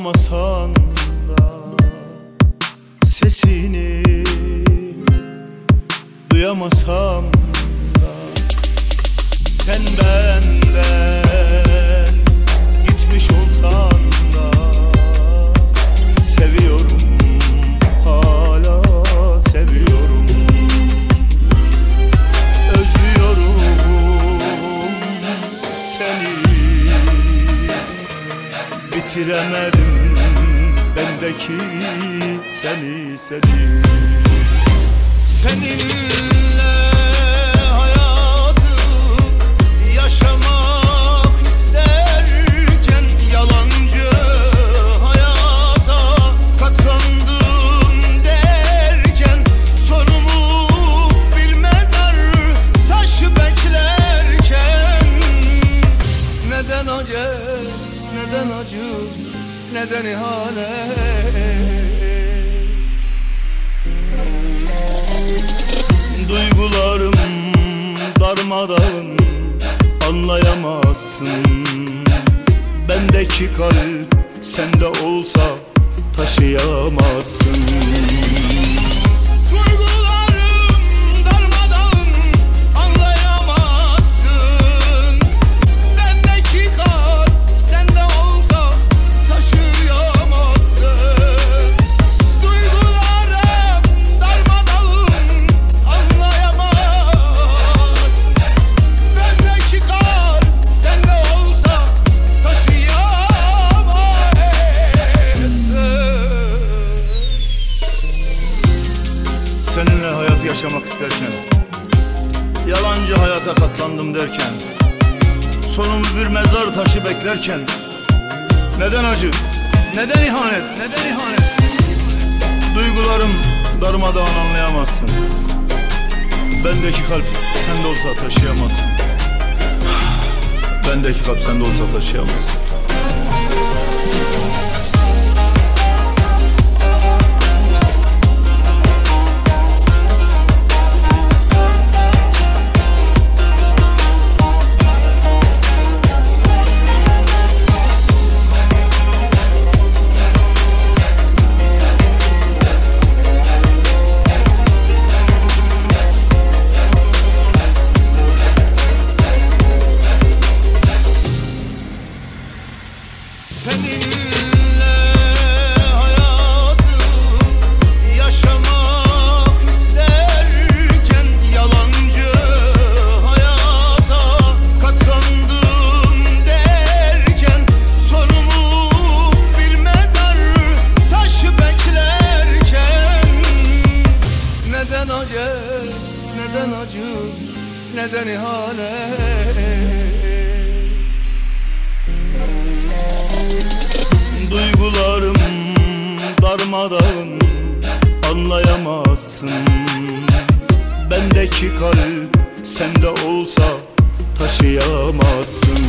Duyamasan da Sesini Duyamasam da Sen benden Gitmiş olsan da Seviyorum Hala seviyorum. Özlüyorum seni. Bitiremedim bendeki seni seni Seninle neden ihanet Duygularım darmadağın anlayamazsın. Bendeki kalp sende olsa taşıyamazsın yaşamak isterken Yalancı hayata katlandım derken Sonumu bir mezar taşı beklerken Neden acı? Neden ihanet? Neden ihanet? Duygularım darmadağın anlayamazsın Bendeki kalp sende olsa taşıyamazsın Bendeki kalp sende olsa taşıyamazsın Neden acı, neden acı, neden ihanet Duygularım darmadağın anlayamazsın. Bendeki kalp sende olsa taşıyamazsın